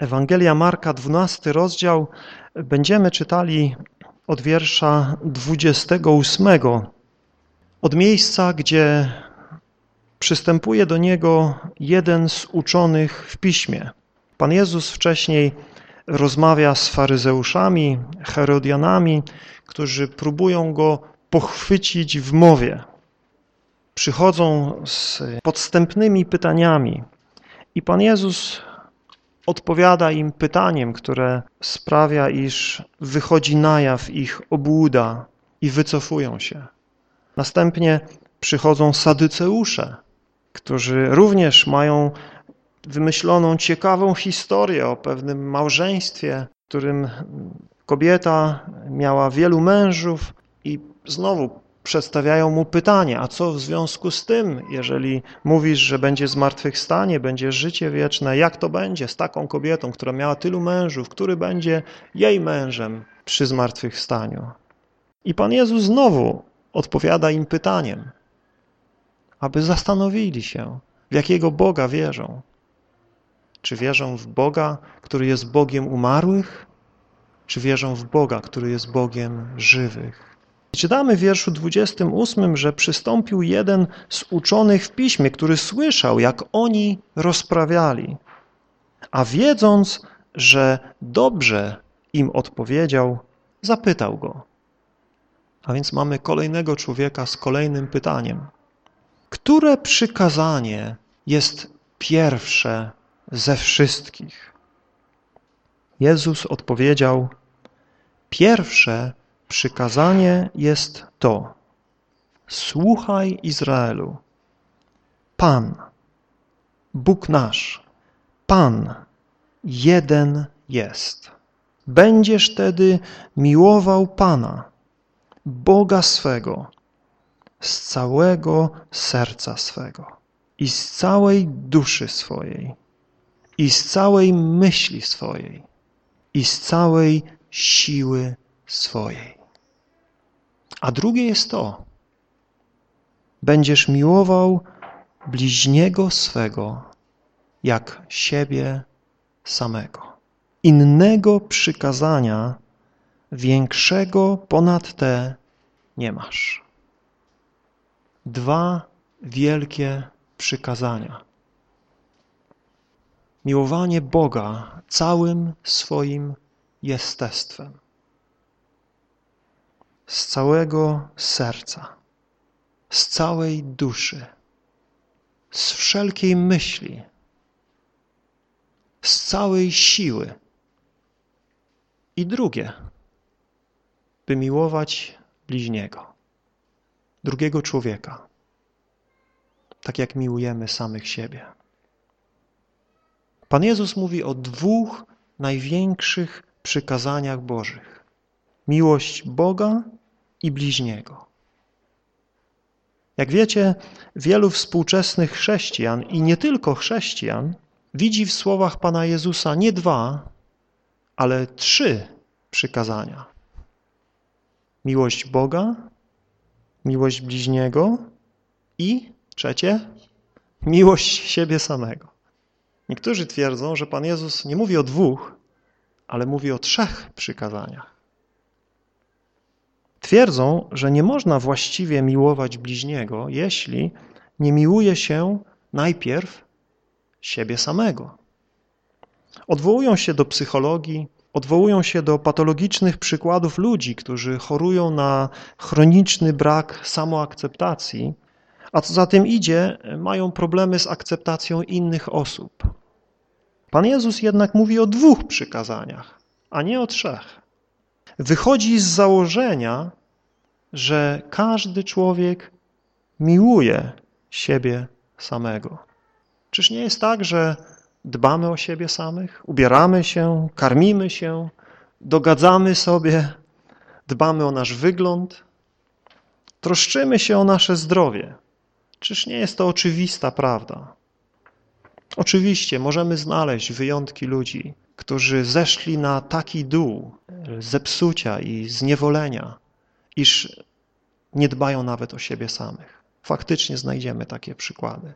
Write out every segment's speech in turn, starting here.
Ewangelia Marka, 12 rozdział, będziemy czytali od wiersza 28, od miejsca, gdzie przystępuje do niego jeden z uczonych w piśmie. Pan Jezus wcześniej rozmawia z faryzeuszami, herodianami, którzy próbują go pochwycić w mowie. Przychodzą z podstępnymi pytaniami i Pan Jezus odpowiada im pytaniem, które sprawia, iż wychodzi na jaw ich obłuda i wycofują się. Następnie przychodzą sadyceusze, którzy również mają wymyśloną ciekawą historię o pewnym małżeństwie, w którym kobieta miała wielu mężów i znowu przedstawiają mu pytanie, a co w związku z tym, jeżeli mówisz, że będzie zmartwychwstanie, będzie życie wieczne, jak to będzie z taką kobietą, która miała tylu mężów, który będzie jej mężem przy zmartwychwstaniu? I Pan Jezus znowu odpowiada im pytaniem, aby zastanowili się, w jakiego Boga wierzą. Czy wierzą w Boga, który jest Bogiem umarłych, czy wierzą w Boga, który jest Bogiem żywych? Czytamy w wierszu 28, że przystąpił jeden z uczonych w piśmie, który słyszał, jak oni rozprawiali. A wiedząc, że dobrze im odpowiedział, zapytał go. A więc mamy kolejnego człowieka z kolejnym pytaniem. Które przykazanie jest pierwsze ze wszystkich? Jezus odpowiedział, pierwsze Przykazanie jest to. Słuchaj Izraelu. Pan, Bóg nasz, Pan jeden jest. Będziesz tedy miłował Pana, Boga swego, z całego serca swego i z całej duszy swojej i z całej myśli swojej i z całej siły swojej. A drugie jest to, będziesz miłował bliźniego swego jak siebie samego. Innego przykazania większego ponad te nie masz. Dwa wielkie przykazania. Miłowanie Boga całym swoim jestestwem z całego serca, z całej duszy, z wszelkiej myśli, z całej siły. I drugie, by miłować bliźniego, drugiego człowieka, tak jak miłujemy samych siebie. Pan Jezus mówi o dwóch największych przykazaniach Bożych. Miłość Boga i bliźniego. Jak wiecie, wielu współczesnych chrześcijan i nie tylko chrześcijan widzi w słowach Pana Jezusa nie dwa, ale trzy przykazania. Miłość Boga, miłość bliźniego i trzecie, miłość siebie samego. Niektórzy twierdzą, że Pan Jezus nie mówi o dwóch, ale mówi o trzech przykazaniach. Twierdzą, że nie można właściwie miłować bliźniego, jeśli nie miłuje się najpierw siebie samego. Odwołują się do psychologii, odwołują się do patologicznych przykładów ludzi, którzy chorują na chroniczny brak samoakceptacji, a co za tym idzie, mają problemy z akceptacją innych osób. Pan Jezus jednak mówi o dwóch przykazaniach, a nie o trzech wychodzi z założenia, że każdy człowiek miłuje siebie samego. Czyż nie jest tak, że dbamy o siebie samych, ubieramy się, karmimy się, dogadzamy sobie, dbamy o nasz wygląd, troszczymy się o nasze zdrowie. Czyż nie jest to oczywista prawda? Oczywiście możemy znaleźć wyjątki ludzi, którzy zeszli na taki dół zepsucia i zniewolenia, iż nie dbają nawet o siebie samych. Faktycznie znajdziemy takie przykłady.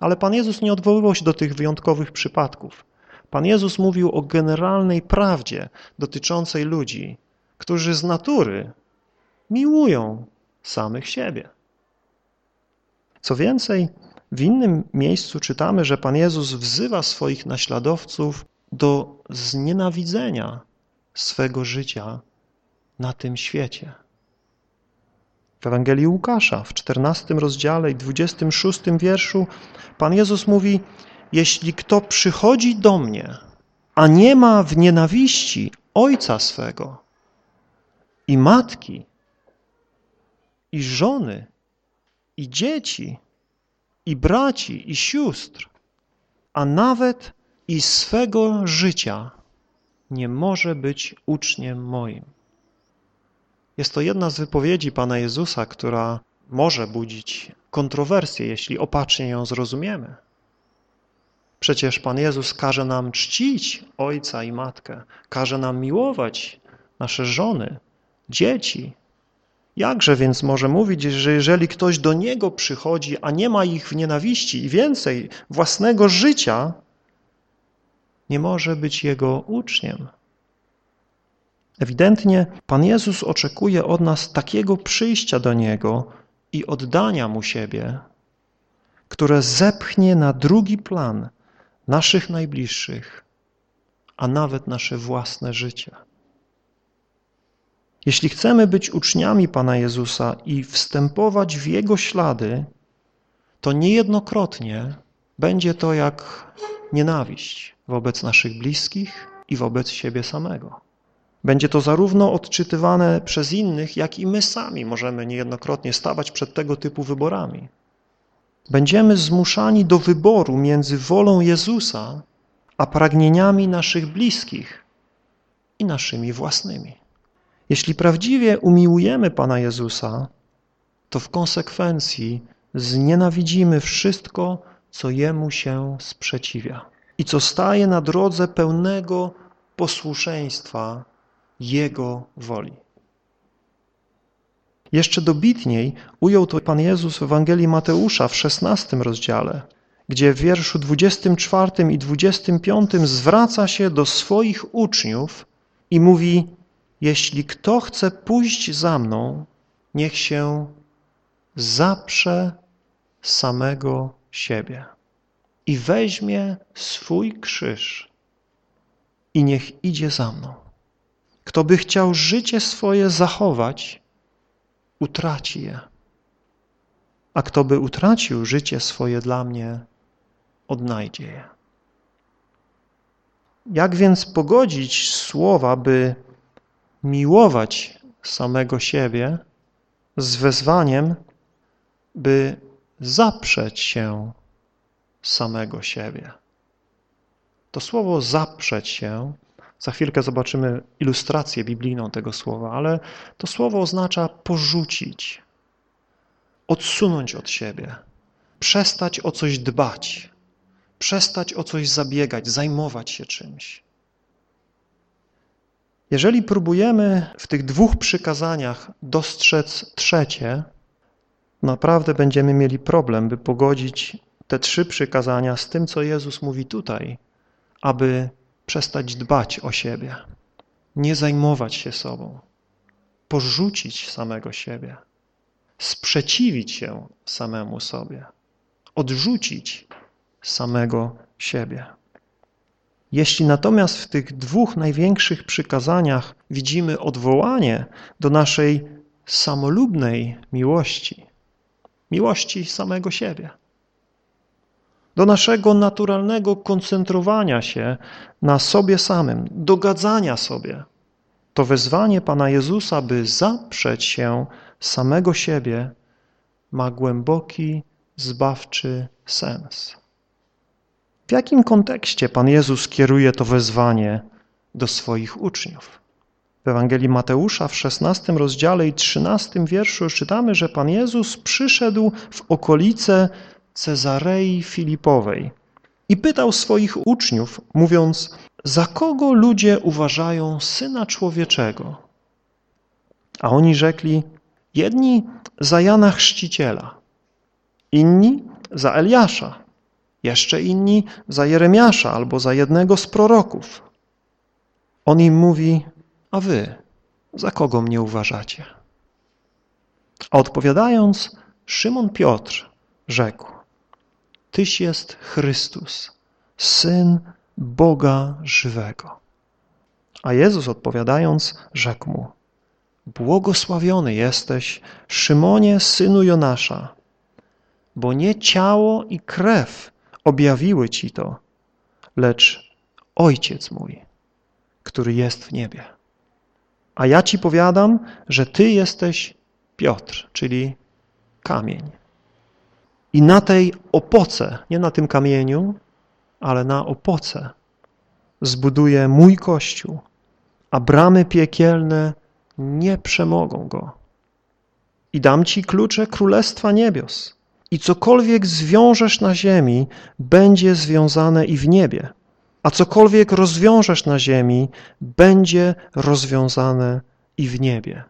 Ale Pan Jezus nie odwoływał się do tych wyjątkowych przypadków. Pan Jezus mówił o generalnej prawdzie dotyczącej ludzi, którzy z natury miłują samych siebie. Co więcej, w innym miejscu czytamy, że Pan Jezus wzywa swoich naśladowców do znienawidzenia swego życia na tym świecie. W Ewangelii Łukasza w 14 rozdziale i 26 wierszu Pan Jezus mówi jeśli kto przychodzi do mnie, a nie ma w nienawiści ojca swego i matki i żony i dzieci i braci i sióstr, a nawet i swego życia nie może być uczniem moim. Jest to jedna z wypowiedzi Pana Jezusa, która może budzić kontrowersje, jeśli opacznie ją zrozumiemy. Przecież Pan Jezus każe nam czcić ojca i matkę, każe nam miłować nasze żony, dzieci. Jakże więc może mówić, że jeżeli ktoś do Niego przychodzi, a nie ma ich w nienawiści i więcej własnego życia, nie może być Jego uczniem? Ewidentnie Pan Jezus oczekuje od nas takiego przyjścia do Niego i oddania Mu siebie, które zepchnie na drugi plan naszych najbliższych, a nawet nasze własne życie. Jeśli chcemy być uczniami Pana Jezusa i wstępować w Jego ślady, to niejednokrotnie będzie to jak nienawiść wobec naszych bliskich i wobec siebie samego. Będzie to zarówno odczytywane przez innych, jak i my sami możemy niejednokrotnie stawać przed tego typu wyborami. Będziemy zmuszani do wyboru między wolą Jezusa a pragnieniami naszych bliskich i naszymi własnymi. Jeśli prawdziwie umiłujemy Pana Jezusa, to w konsekwencji znienawidzimy wszystko, co Jemu się sprzeciwia i co staje na drodze pełnego posłuszeństwa Jego woli. Jeszcze dobitniej ujął to Pan Jezus w Ewangelii Mateusza w 16 rozdziale, gdzie w wierszu 24 i 25 zwraca się do swoich uczniów i mówi jeśli kto chce pójść za mną, niech się zaprze samego siebie i weźmie swój krzyż i niech idzie za mną. Kto by chciał życie swoje zachować, utraci je. A kto by utracił życie swoje dla mnie, odnajdzie je. Jak więc pogodzić słowa, by miłować samego siebie z wezwaniem, by zaprzeć się samego siebie? To słowo zaprzeć się za chwilkę zobaczymy ilustrację biblijną tego słowa, ale to słowo oznacza porzucić, odsunąć od siebie, przestać o coś dbać, przestać o coś zabiegać, zajmować się czymś. Jeżeli próbujemy w tych dwóch przykazaniach dostrzec trzecie, naprawdę będziemy mieli problem, by pogodzić te trzy przykazania z tym, co Jezus mówi tutaj, aby przestać dbać o siebie, nie zajmować się sobą, porzucić samego siebie, sprzeciwić się samemu sobie, odrzucić samego siebie. Jeśli natomiast w tych dwóch największych przykazaniach widzimy odwołanie do naszej samolubnej miłości, miłości samego siebie, do naszego naturalnego koncentrowania się na sobie samym, dogadzania sobie. To wezwanie Pana Jezusa, by zaprzeć się samego siebie, ma głęboki, zbawczy sens. W jakim kontekście Pan Jezus kieruje to wezwanie do swoich uczniów? W Ewangelii Mateusza w 16 rozdziale i 13 wierszu czytamy, że Pan Jezus przyszedł w okolice Cezarei Filipowej i pytał swoich uczniów, mówiąc, za kogo ludzie uważają Syna Człowieczego? A oni rzekli, jedni za Jana Chrzciciela, inni za Eliasza, jeszcze inni za Jeremiasza albo za jednego z proroków. On im mówi, a wy za kogo mnie uważacie? A odpowiadając, Szymon Piotr rzekł, Tyś jest Chrystus, Syn Boga żywego. A Jezus odpowiadając, rzekł mu, Błogosławiony jesteś, Szymonie, synu Jonasza, bo nie ciało i krew objawiły ci to, lecz Ojciec mój, który jest w niebie. A ja ci powiadam, że ty jesteś Piotr, czyli kamień. I na tej opoce, nie na tym kamieniu, ale na opoce zbuduję mój Kościół, a bramy piekielne nie przemogą go. I dam ci klucze Królestwa Niebios. I cokolwiek zwiążesz na ziemi, będzie związane i w niebie. A cokolwiek rozwiążesz na ziemi, będzie rozwiązane i w niebie.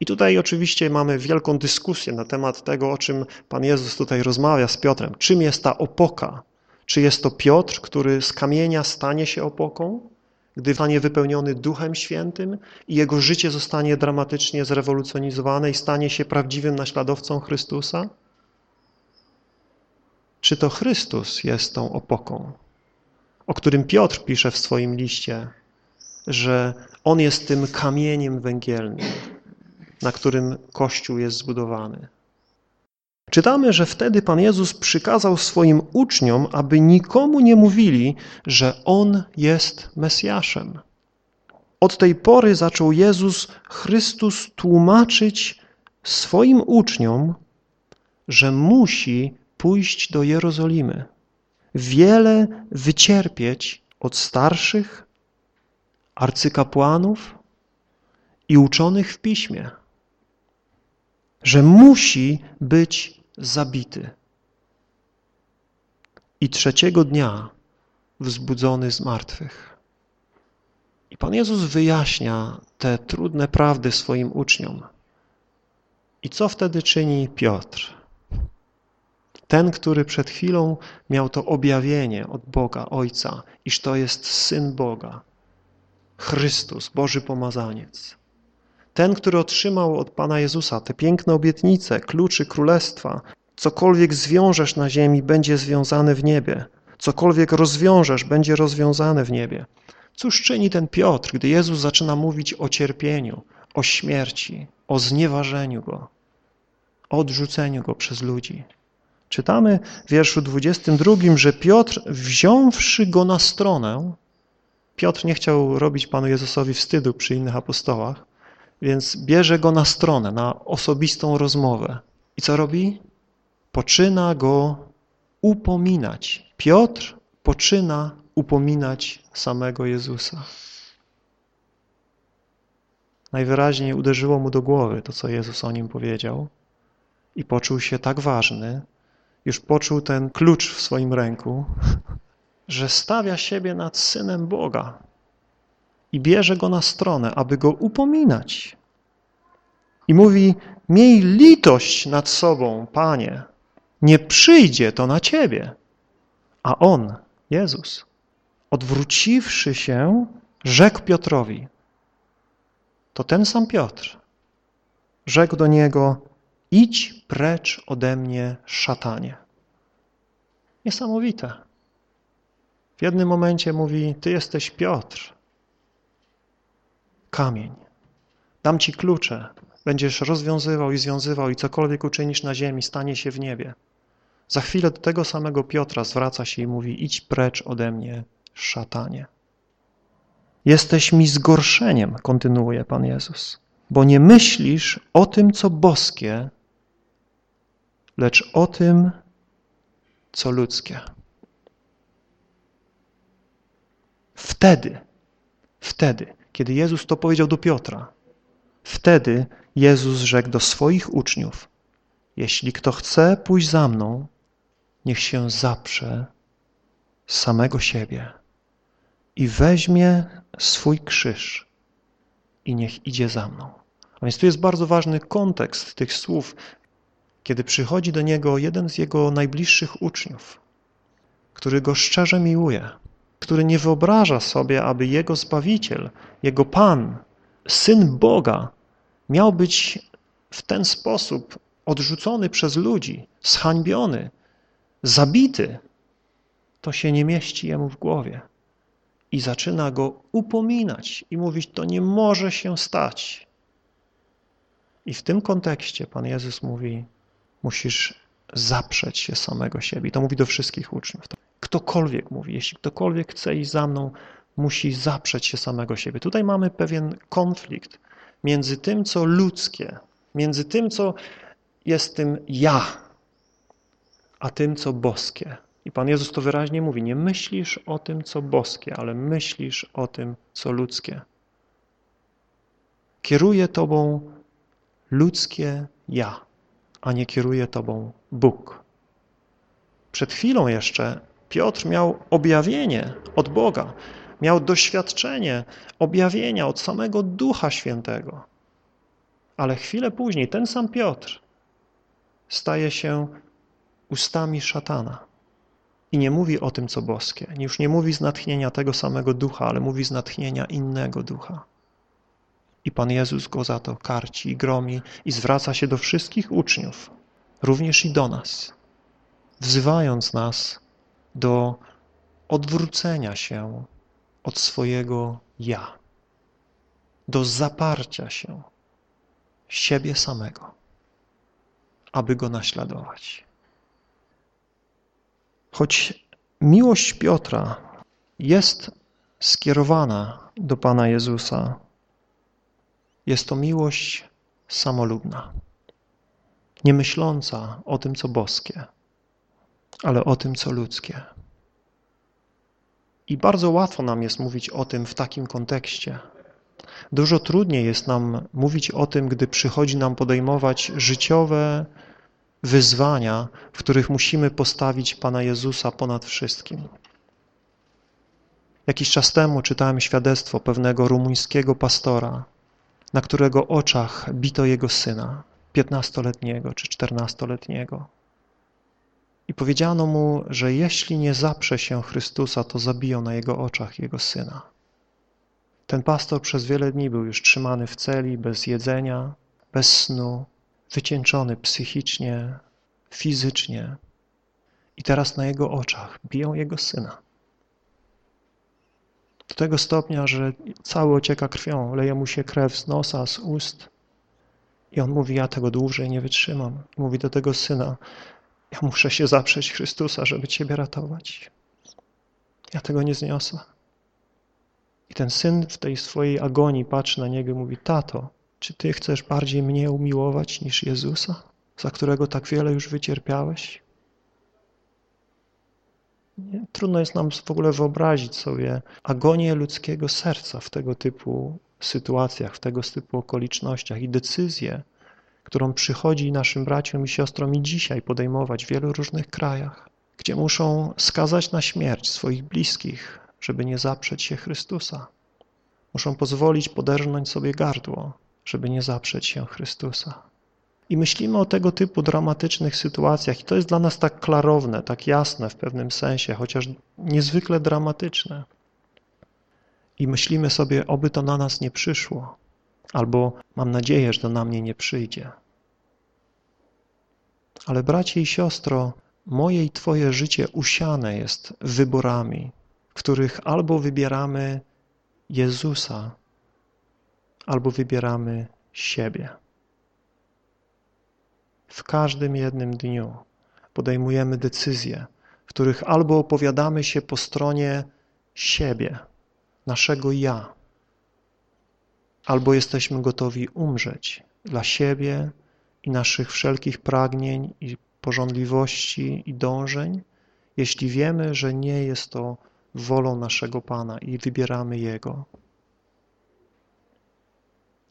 I tutaj oczywiście mamy wielką dyskusję na temat tego, o czym Pan Jezus tutaj rozmawia z Piotrem. Czym jest ta opoka? Czy jest to Piotr, który z kamienia stanie się opoką, gdy zostanie wypełniony Duchem Świętym i jego życie zostanie dramatycznie zrewolucjonizowane i stanie się prawdziwym naśladowcą Chrystusa? Czy to Chrystus jest tą opoką, o którym Piotr pisze w swoim liście, że On jest tym kamieniem węgielnym, na którym Kościół jest zbudowany. Czytamy, że wtedy Pan Jezus przykazał swoim uczniom, aby nikomu nie mówili, że On jest Mesjaszem. Od tej pory zaczął Jezus Chrystus tłumaczyć swoim uczniom, że musi pójść do Jerozolimy, wiele wycierpieć od starszych, arcykapłanów i uczonych w piśmie, że musi być zabity i trzeciego dnia wzbudzony z martwych. I Pan Jezus wyjaśnia te trudne prawdy swoim uczniom. I co wtedy czyni Piotr? Ten, który przed chwilą miał to objawienie od Boga, Ojca, iż to jest Syn Boga, Chrystus, Boży Pomazaniec. Ten, który otrzymał od Pana Jezusa te piękne obietnice, kluczy królestwa, cokolwiek zwiążesz na ziemi, będzie związane w niebie. Cokolwiek rozwiążesz, będzie rozwiązane w niebie. Cóż czyni ten Piotr, gdy Jezus zaczyna mówić o cierpieniu, o śmierci, o znieważeniu Go, o odrzuceniu Go przez ludzi? Czytamy w wierszu 22, że Piotr, wziąwszy Go na stronę, Piotr nie chciał robić Panu Jezusowi wstydu przy innych apostołach, więc bierze go na stronę, na osobistą rozmowę. I co robi? Poczyna go upominać. Piotr poczyna upominać samego Jezusa. Najwyraźniej uderzyło mu do głowy to, co Jezus o nim powiedział i poczuł się tak ważny, już poczuł ten klucz w swoim ręku, że stawia siebie nad Synem Boga i bierze go na stronę, aby go upominać. I mówi, miej litość nad sobą, Panie, nie przyjdzie to na Ciebie. A On, Jezus, odwróciwszy się, rzekł Piotrowi, to ten sam Piotr, rzekł do niego, idź precz ode mnie, szatanie. Niesamowite. W jednym momencie mówi, ty jesteś Piotr, kamień. Dam ci klucze, będziesz rozwiązywał i związywał i cokolwiek uczynisz na ziemi, stanie się w niebie. Za chwilę do tego samego Piotra zwraca się i mówi, idź precz ode mnie, szatanie. Jesteś mi zgorszeniem, kontynuuje Pan Jezus, bo nie myślisz o tym, co boskie, lecz o tym, co ludzkie. Wtedy, wtedy, kiedy Jezus to powiedział do Piotra, wtedy Jezus rzekł do swoich uczniów, jeśli kto chce pójść za mną, niech się zaprze samego siebie i weźmie swój krzyż i niech idzie za mną. A więc tu jest bardzo ważny kontekst tych słów, kiedy przychodzi do niego jeden z jego najbliższych uczniów który Go szczerze miłuje, który nie wyobraża sobie, aby Jego Zbawiciel, Jego Pan, Syn Boga miał być w ten sposób odrzucony przez ludzi, zhańbiony, zabity, to się nie mieści jemu w głowie. I zaczyna go upominać i mówić, to nie może się stać. I w tym kontekście Pan Jezus mówi, musisz zaprzeć się samego siebie. I to mówi do wszystkich uczniów. Ktokolwiek mówi, jeśli ktokolwiek chce iść za mną, musi zaprzeć się samego siebie. Tutaj mamy pewien konflikt między tym, co ludzkie, między tym, co jest tym ja, a tym, co boskie. I Pan Jezus to wyraźnie mówi, nie myślisz o tym, co boskie, ale myślisz o tym, co ludzkie. Kieruje Tobą ludzkie ja, a nie kieruje Tobą Bóg. Przed chwilą jeszcze Piotr miał objawienie od Boga, miał doświadczenie objawienia od samego Ducha Świętego. Ale chwilę później ten sam Piotr staje się ustami szatana i nie mówi o tym, co boskie. Już nie mówi z natchnienia tego samego ducha, ale mówi z natchnienia innego ducha. I Pan Jezus go za to karci i gromi i zwraca się do wszystkich uczniów, również i do nas, wzywając nas do odwrócenia się od swojego ja, do zaparcia się siebie samego, aby Go naśladować. Choć miłość Piotra jest skierowana do Pana Jezusa, jest to miłość samolubna, nie myśląca o tym, co boskie, ale o tym, co ludzkie. I bardzo łatwo nam jest mówić o tym w takim kontekście. Dużo trudniej jest nam mówić o tym, gdy przychodzi nam podejmować życiowe wyzwania, w których musimy postawić Pana Jezusa ponad wszystkim. Jakiś czas temu czytałem świadectwo pewnego rumuńskiego pastora, na którego oczach bito jego syna, piętnastoletniego czy czternastoletniego. I powiedziano mu, że jeśli nie zaprze się Chrystusa, to zabiją na jego oczach jego syna. Ten pastor przez wiele dni był już trzymany w celi, bez jedzenia, bez snu, wycieńczony psychicznie, fizycznie. I teraz na jego oczach biją jego syna. Do tego stopnia, że cały ocieka krwią, leje mu się krew z nosa, z ust. I on mówi, ja tego dłużej nie wytrzymam. Mówi do tego syna, ja muszę się zaprzeć Chrystusa, żeby Ciebie ratować. Ja tego nie zniosę. I ten syn w tej swojej agonii patrzy na niego i mówi, tato, czy Ty chcesz bardziej mnie umiłować niż Jezusa, za którego tak wiele już wycierpiałeś? Trudno jest nam w ogóle wyobrazić sobie agonię ludzkiego serca w tego typu sytuacjach, w tego typu okolicznościach i decyzje, którą przychodzi naszym braciom i siostrom i dzisiaj podejmować w wielu różnych krajach, gdzie muszą skazać na śmierć swoich bliskich, żeby nie zaprzeć się Chrystusa. Muszą pozwolić poderżnąć sobie gardło, żeby nie zaprzeć się Chrystusa. I myślimy o tego typu dramatycznych sytuacjach i to jest dla nas tak klarowne, tak jasne w pewnym sensie, chociaż niezwykle dramatyczne. I myślimy sobie, oby to na nas nie przyszło, albo mam nadzieję, że to na mnie nie przyjdzie. Ale bracie i siostro, moje i Twoje życie usiane jest wyborami, w których albo wybieramy Jezusa, albo wybieramy siebie. W każdym jednym dniu podejmujemy decyzje, w których albo opowiadamy się po stronie siebie, naszego ja, albo jesteśmy gotowi umrzeć dla siebie i naszych wszelkich pragnień i pożądliwości i dążeń, jeśli wiemy, że nie jest to wolą naszego Pana i wybieramy Jego.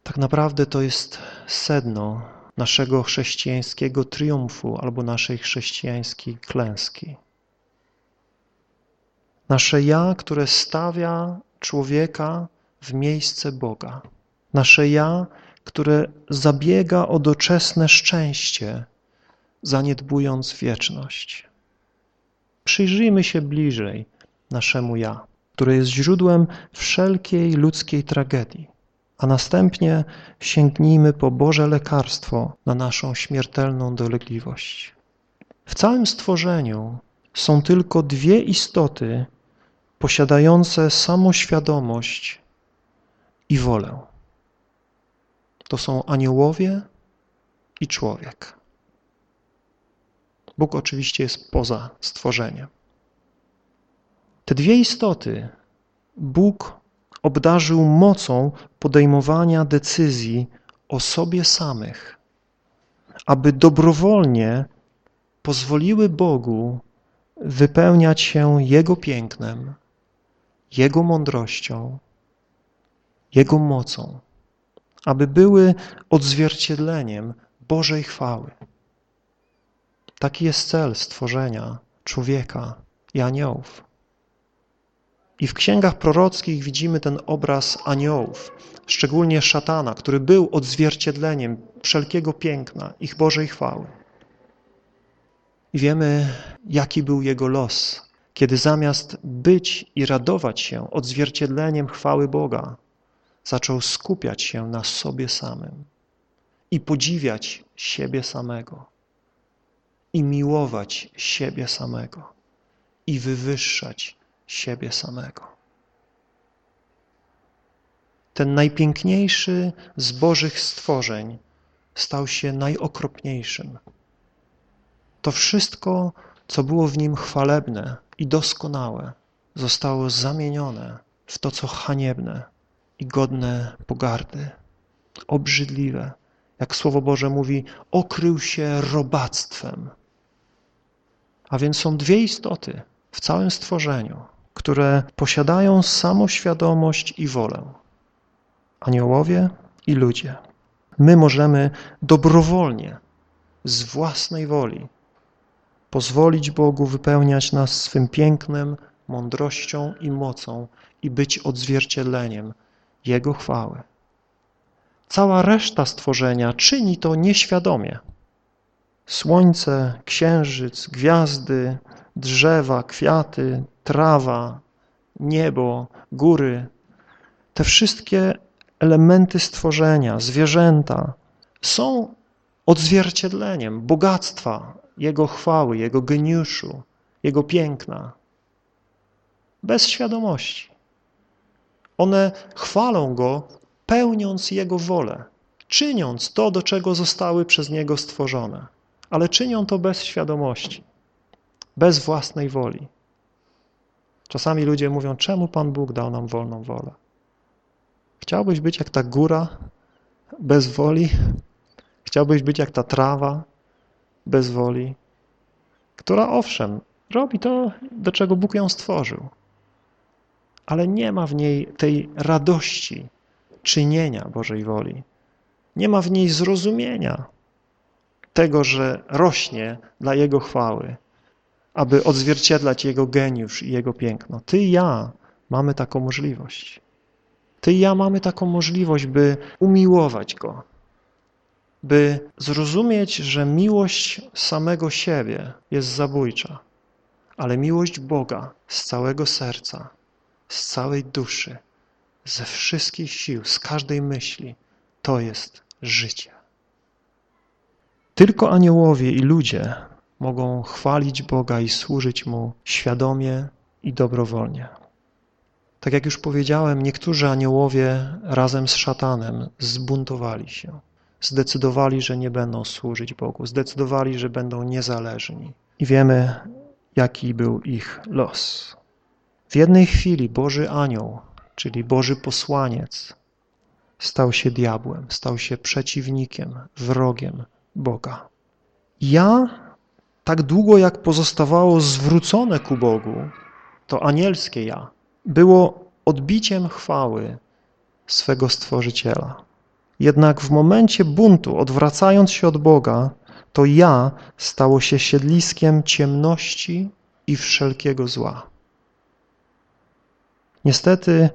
Tak naprawdę to jest sedno naszego chrześcijańskiego triumfu albo naszej chrześcijańskiej klęski. Nasze ja, które stawia człowieka w miejsce Boga. Nasze ja, które zabiega o doczesne szczęście, zaniedbując wieczność. Przyjrzyjmy się bliżej naszemu ja, które jest źródłem wszelkiej ludzkiej tragedii, a następnie sięgnijmy po Boże lekarstwo na naszą śmiertelną dolegliwość. W całym stworzeniu są tylko dwie istoty posiadające samoświadomość i wolę. To są aniołowie i człowiek. Bóg oczywiście jest poza stworzeniem. Te dwie istoty Bóg obdarzył mocą podejmowania decyzji o sobie samych, aby dobrowolnie pozwoliły Bogu wypełniać się Jego pięknem, Jego mądrością, Jego mocą, aby były odzwierciedleniem Bożej chwały. Taki jest cel stworzenia człowieka i aniołów. I w księgach prorockich widzimy ten obraz aniołów, szczególnie szatana, który był odzwierciedleniem wszelkiego piękna, ich Bożej chwały. I wiemy, jaki był jego los, kiedy zamiast być i radować się odzwierciedleniem chwały Boga, zaczął skupiać się na sobie samym i podziwiać siebie samego i miłować siebie samego i wywyższać siebie samego. Ten najpiękniejszy z Bożych stworzeń stał się najokropniejszym. To wszystko, co było w nim chwalebne i doskonałe, zostało zamienione w to, co haniebne i godne pogardy, obrzydliwe. Jak Słowo Boże mówi, okrył się robactwem. A więc są dwie istoty w całym stworzeniu, które posiadają samoświadomość i wolę. Aniołowie i ludzie. My możemy dobrowolnie, z własnej woli pozwolić Bogu wypełniać nas swym pięknem, mądrością i mocą i być odzwierciedleniem Jego chwały. Cała reszta stworzenia czyni to nieświadomie. Słońce, księżyc, gwiazdy, drzewa, kwiaty, trawa, niebo, góry, te wszystkie elementy stworzenia, zwierzęta są odzwierciedleniem bogactwa Jego chwały, Jego geniuszu, Jego piękna. Bez świadomości. One chwalą Go, pełniąc Jego wolę, czyniąc to, do czego zostały przez Niego stworzone, ale czynią to bez świadomości, bez własnej woli. Czasami ludzie mówią, czemu Pan Bóg dał nam wolną wolę? Chciałbyś być jak ta góra, bez woli? Chciałbyś być jak ta trawa, bez woli? Która owszem, robi to, do czego Bóg ją stworzył, ale nie ma w niej tej radości czynienia Bożej woli. Nie ma w niej zrozumienia tego, że rośnie dla Jego chwały, aby odzwierciedlać Jego geniusz i Jego piękno. Ty i ja mamy taką możliwość. Ty i ja mamy taką możliwość, by umiłować Go, by zrozumieć, że miłość samego siebie jest zabójcza, ale miłość Boga z całego serca, z całej duszy, ze wszystkich sił, z każdej myśli, to jest życie. Tylko aniołowie i ludzie mogą chwalić Boga i służyć Mu świadomie i dobrowolnie. Tak jak już powiedziałem, niektórzy aniołowie razem z szatanem zbuntowali się. Zdecydowali, że nie będą służyć Bogu. Zdecydowali, że będą niezależni. I wiemy, jaki był ich los. W jednej chwili Boży anioł, czyli Boży posłaniec, stał się diabłem, stał się przeciwnikiem, wrogiem Boga. Ja, tak długo jak pozostawało zwrócone ku Bogu, to anielskie ja, było odbiciem chwały swego Stworzyciela. Jednak w momencie buntu, odwracając się od Boga, to ja stało się siedliskiem ciemności i wszelkiego zła. Niestety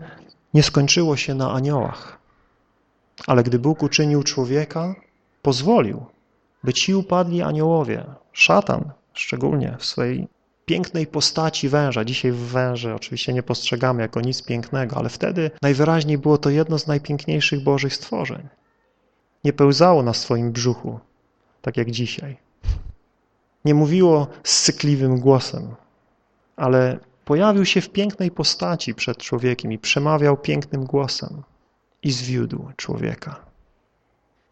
nie skończyło się na aniołach, ale gdy Bóg uczynił człowieka, pozwolił, by ci upadli aniołowie, szatan szczególnie w swej pięknej postaci węża. Dzisiaj węże oczywiście nie postrzegamy jako nic pięknego, ale wtedy najwyraźniej było to jedno z najpiękniejszych Bożych stworzeń. Nie pełzało na swoim brzuchu, tak jak dzisiaj. Nie mówiło sykliwym głosem, ale pojawił się w pięknej postaci przed człowiekiem i przemawiał pięknym głosem i zwiódł człowieka.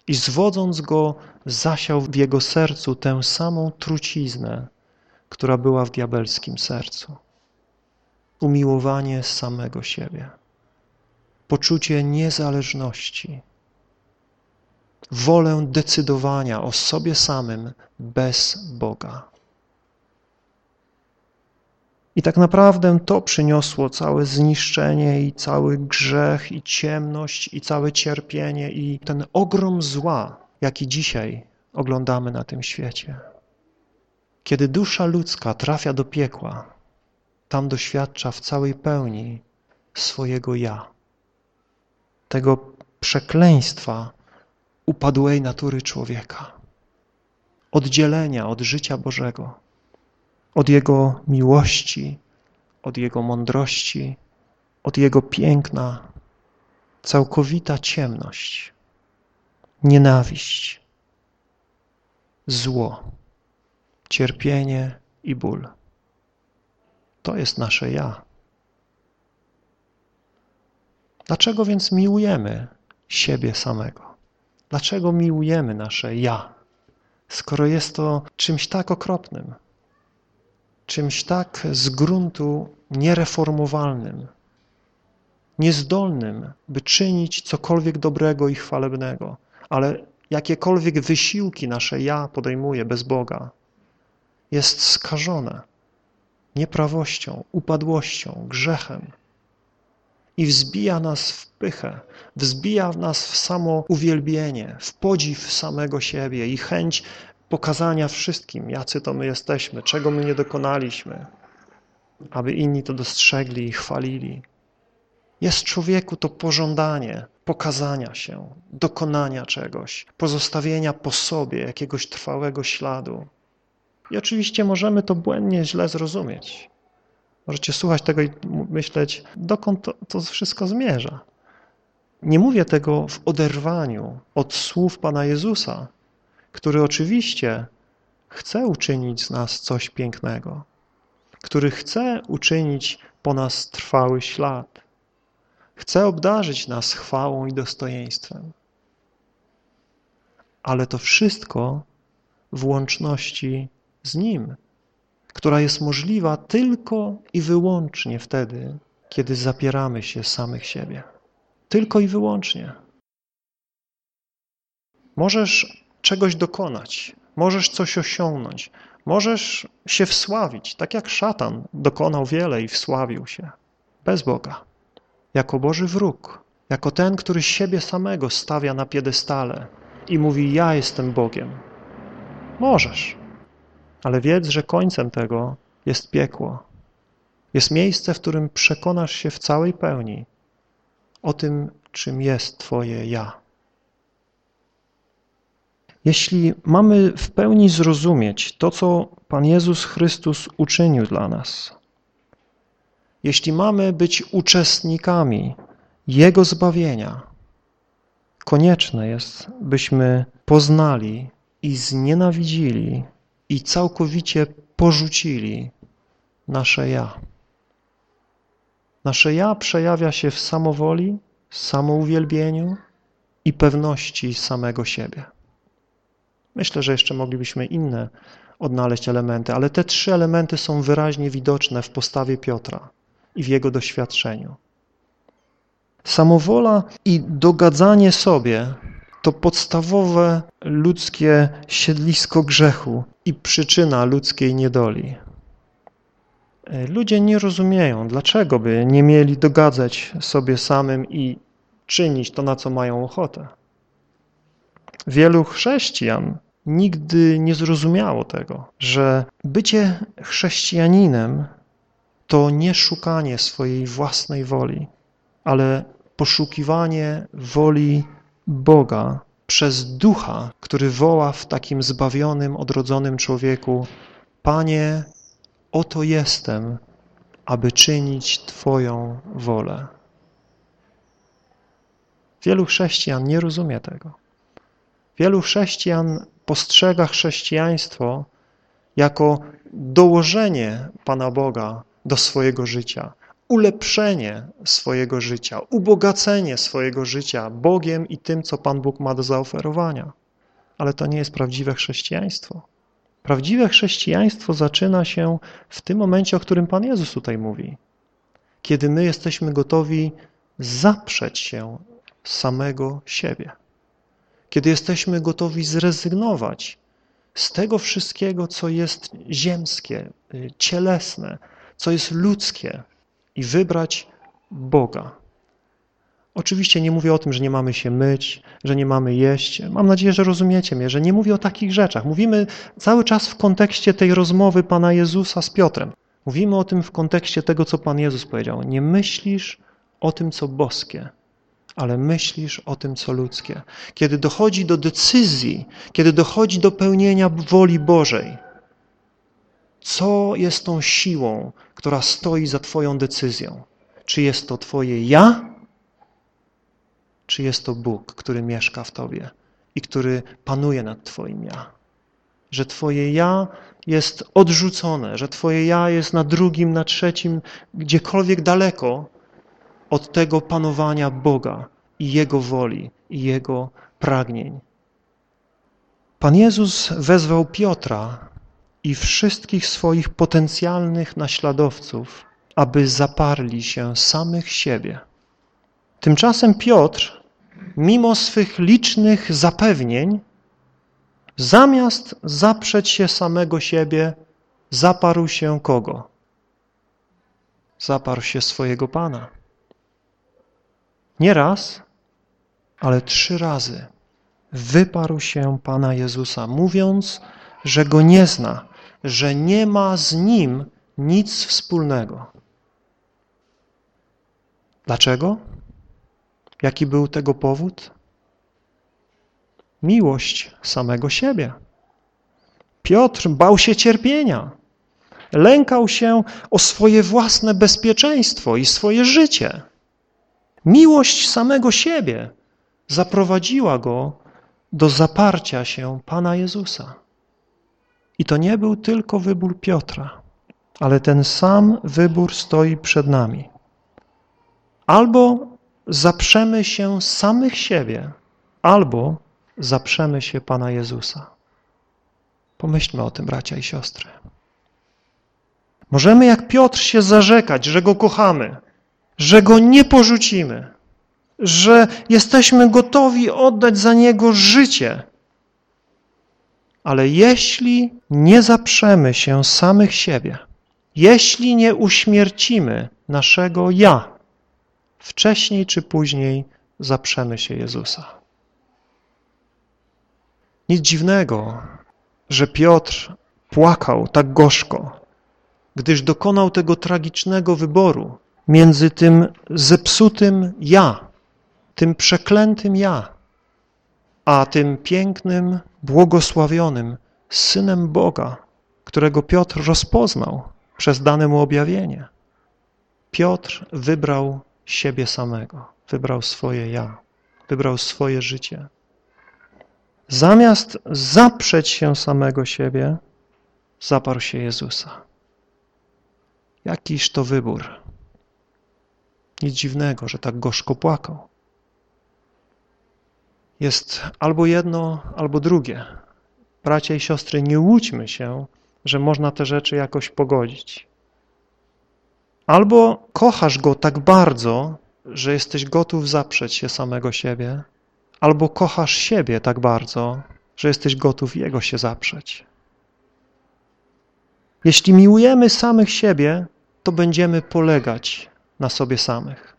I zwodząc go, zasiał w jego sercu tę samą truciznę, która była w diabelskim sercu. Umiłowanie samego siebie, poczucie niezależności, wolę decydowania o sobie samym bez Boga. I tak naprawdę to przyniosło całe zniszczenie i cały grzech i ciemność i całe cierpienie i ten ogrom zła, jaki dzisiaj oglądamy na tym świecie. Kiedy dusza ludzka trafia do piekła, tam doświadcza w całej pełni swojego ja, tego przekleństwa upadłej natury człowieka, oddzielenia od życia Bożego, od Jego miłości, od Jego mądrości, od Jego piękna, całkowita ciemność, nienawiść, zło cierpienie i ból. To jest nasze ja. Dlaczego więc miłujemy siebie samego? Dlaczego miłujemy nasze ja, skoro jest to czymś tak okropnym, czymś tak z gruntu niereformowalnym, niezdolnym, by czynić cokolwiek dobrego i chwalebnego, ale jakiekolwiek wysiłki nasze ja podejmuje bez Boga, jest skażone nieprawością, upadłością, grzechem i wzbija nas w pychę, wzbija nas w samo uwielbienie, w podziw samego siebie i chęć pokazania wszystkim, jacy to my jesteśmy, czego my nie dokonaliśmy, aby inni to dostrzegli i chwalili. Jest człowieku to pożądanie pokazania się, dokonania czegoś, pozostawienia po sobie jakiegoś trwałego śladu. I oczywiście możemy to błędnie, źle zrozumieć. Możecie słuchać tego i myśleć, dokąd to, to wszystko zmierza. Nie mówię tego w oderwaniu od słów Pana Jezusa, który oczywiście chce uczynić z nas coś pięknego, który chce uczynić po nas trwały ślad, chce obdarzyć nas chwałą i dostojeństwem. Ale to wszystko w łączności z Nim, która jest możliwa tylko i wyłącznie wtedy, kiedy zapieramy się samych siebie. Tylko i wyłącznie. Możesz czegoś dokonać, możesz coś osiągnąć, możesz się wsławić, tak jak szatan dokonał wiele i wsławił się, bez Boga, jako Boży wróg, jako ten, który siebie samego stawia na piedestale i mówi, ja jestem Bogiem. Możesz, ale wiedz, że końcem tego jest piekło. Jest miejsce, w którym przekonasz się w całej pełni o tym, czym jest Twoje ja. Jeśli mamy w pełni zrozumieć to, co Pan Jezus Chrystus uczynił dla nas, jeśli mamy być uczestnikami Jego zbawienia, konieczne jest, byśmy poznali i znienawidzili i całkowicie porzucili nasze ja. Nasze ja przejawia się w samowoli, samouwielbieniu i pewności samego siebie. Myślę, że jeszcze moglibyśmy inne odnaleźć elementy, ale te trzy elementy są wyraźnie widoczne w postawie Piotra i w jego doświadczeniu. Samowola i dogadzanie sobie to podstawowe ludzkie siedlisko grzechu i przyczyna ludzkiej niedoli. Ludzie nie rozumieją, dlaczego by nie mieli dogadzać sobie samym i czynić to, na co mają ochotę. Wielu chrześcijan nigdy nie zrozumiało tego, że bycie chrześcijaninem to nie szukanie swojej własnej woli, ale poszukiwanie woli Boga przez Ducha, który woła w takim zbawionym, odrodzonym człowieku Panie, oto jestem, aby czynić Twoją wolę. Wielu chrześcijan nie rozumie tego. Wielu chrześcijan postrzega chrześcijaństwo jako dołożenie Pana Boga do swojego życia, ulepszenie swojego życia, ubogacenie swojego życia Bogiem i tym, co Pan Bóg ma do zaoferowania. Ale to nie jest prawdziwe chrześcijaństwo. Prawdziwe chrześcijaństwo zaczyna się w tym momencie, o którym Pan Jezus tutaj mówi. Kiedy my jesteśmy gotowi zaprzeć się samego siebie. Kiedy jesteśmy gotowi zrezygnować z tego wszystkiego, co jest ziemskie, y, cielesne, co jest ludzkie i wybrać Boga. Oczywiście nie mówię o tym, że nie mamy się myć, że nie mamy jeść. Mam nadzieję, że rozumiecie mnie, że nie mówię o takich rzeczach. Mówimy cały czas w kontekście tej rozmowy Pana Jezusa z Piotrem. Mówimy o tym w kontekście tego, co Pan Jezus powiedział. Nie myślisz o tym, co boskie, ale myślisz o tym, co ludzkie. Kiedy dochodzi do decyzji, kiedy dochodzi do pełnienia woli Bożej, co jest tą siłą, która stoi za Twoją decyzją? Czy jest to Twoje ja, czy jest to Bóg, który mieszka w Tobie i który panuje nad Twoim ja? Że Twoje ja jest odrzucone, że Twoje ja jest na drugim, na trzecim, gdziekolwiek daleko od tego panowania Boga i Jego woli i Jego pragnień. Pan Jezus wezwał Piotra i wszystkich swoich potencjalnych naśladowców, aby zaparli się samych siebie. Tymczasem Piotr, mimo swych licznych zapewnień, zamiast zaprzeć się samego siebie, zaparł się kogo? Zaparł się swojego Pana. Nie raz, ale trzy razy wyparł się Pana Jezusa, mówiąc, że Go nie zna, że nie ma z Nim nic wspólnego. Dlaczego? Jaki był tego powód? Miłość samego siebie. Piotr bał się cierpienia. Lękał się o swoje własne bezpieczeństwo i swoje życie. Miłość samego siebie zaprowadziła go do zaparcia się Pana Jezusa. I to nie był tylko wybór Piotra, ale ten sam wybór stoi przed nami. Albo zaprzemy się samych siebie, albo zaprzemy się Pana Jezusa. Pomyślmy o tym, bracia i siostry. Możemy jak Piotr się zarzekać, że Go kochamy, że Go nie porzucimy, że jesteśmy gotowi oddać za Niego życie. Ale jeśli nie zaprzemy się samych siebie, jeśli nie uśmiercimy naszego ja, wcześniej czy później zaprzemy się Jezusa. Nic dziwnego, że Piotr płakał tak gorzko, gdyż dokonał tego tragicznego wyboru między tym zepsutym ja, tym przeklętym ja, a tym pięknym, błogosławionym Synem Boga, którego Piotr rozpoznał przez dane mu objawienie. Piotr wybrał siebie samego, wybrał swoje ja, wybrał swoje życie. Zamiast zaprzeć się samego siebie, zaparł się Jezusa. Jakiż to wybór. Nic dziwnego, że tak gorzko płakał. Jest albo jedno, albo drugie. Bracia i siostry, nie łudźmy się, że można te rzeczy jakoś pogodzić. Albo kochasz Go tak bardzo, że jesteś gotów zaprzeć się samego siebie, albo kochasz siebie tak bardzo, że jesteś gotów Jego się zaprzeć. Jeśli miłujemy samych siebie, to będziemy polegać na sobie samych.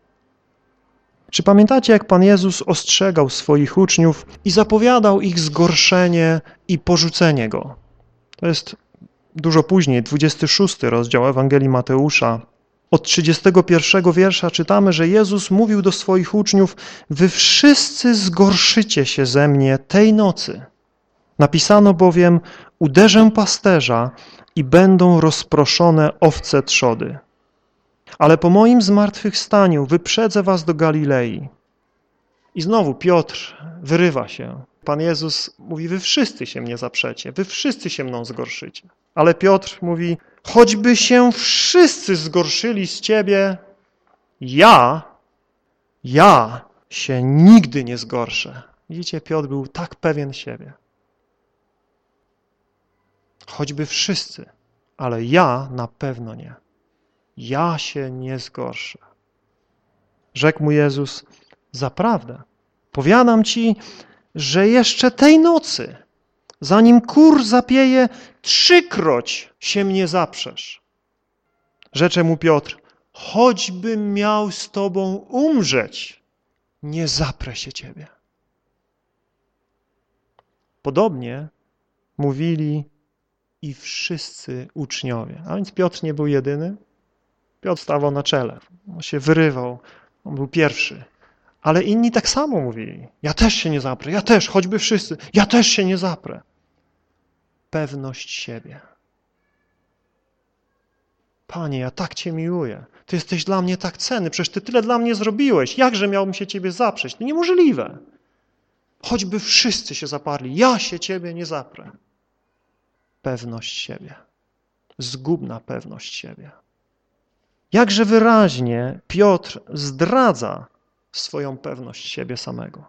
Czy pamiętacie, jak Pan Jezus ostrzegał swoich uczniów i zapowiadał ich zgorszenie i porzucenie Go? To jest dużo później, 26 rozdział Ewangelii Mateusza. Od 31 wiersza czytamy, że Jezus mówił do swoich uczniów Wy wszyscy zgorszycie się ze mnie tej nocy. Napisano bowiem Uderzę pasterza i będą rozproszone owce trzody. Ale po moim zmartwychwstaniu wyprzedzę was do Galilei. I znowu Piotr wyrywa się. Pan Jezus mówi, wy wszyscy się mnie zaprzecie, wy wszyscy się mną zgorszycie. Ale Piotr mówi, choćby się wszyscy zgorszyli z ciebie, ja, ja się nigdy nie zgorszę. Widzicie, Piotr był tak pewien siebie. Choćby wszyscy, ale ja na pewno nie. Ja się nie zgorszę. Rzekł mu Jezus, zaprawdę, powiadam ci, że jeszcze tej nocy, zanim kur zapieje, trzykroć się mnie zaprzesz. Rzecze mu Piotr, choćbym miał z tobą umrzeć, nie zaprę się ciebie. Podobnie mówili i wszyscy uczniowie. A więc Piotr nie był jedyny. Piotr stawał na czele. On się wyrywał. On był pierwszy. Ale inni tak samo mówili. Ja też się nie zaprę. Ja też, choćby wszyscy. Ja też się nie zaprę. Pewność siebie. Panie, ja tak Cię miłuję. Ty jesteś dla mnie tak cenny. Przecież Ty tyle dla mnie zrobiłeś. Jakże miałbym się Ciebie zaprzeć? To niemożliwe. Choćby wszyscy się zaparli. Ja się Ciebie nie zaprę pewność siebie. Zgubna pewność siebie. Jakże wyraźnie Piotr zdradza swoją pewność siebie samego.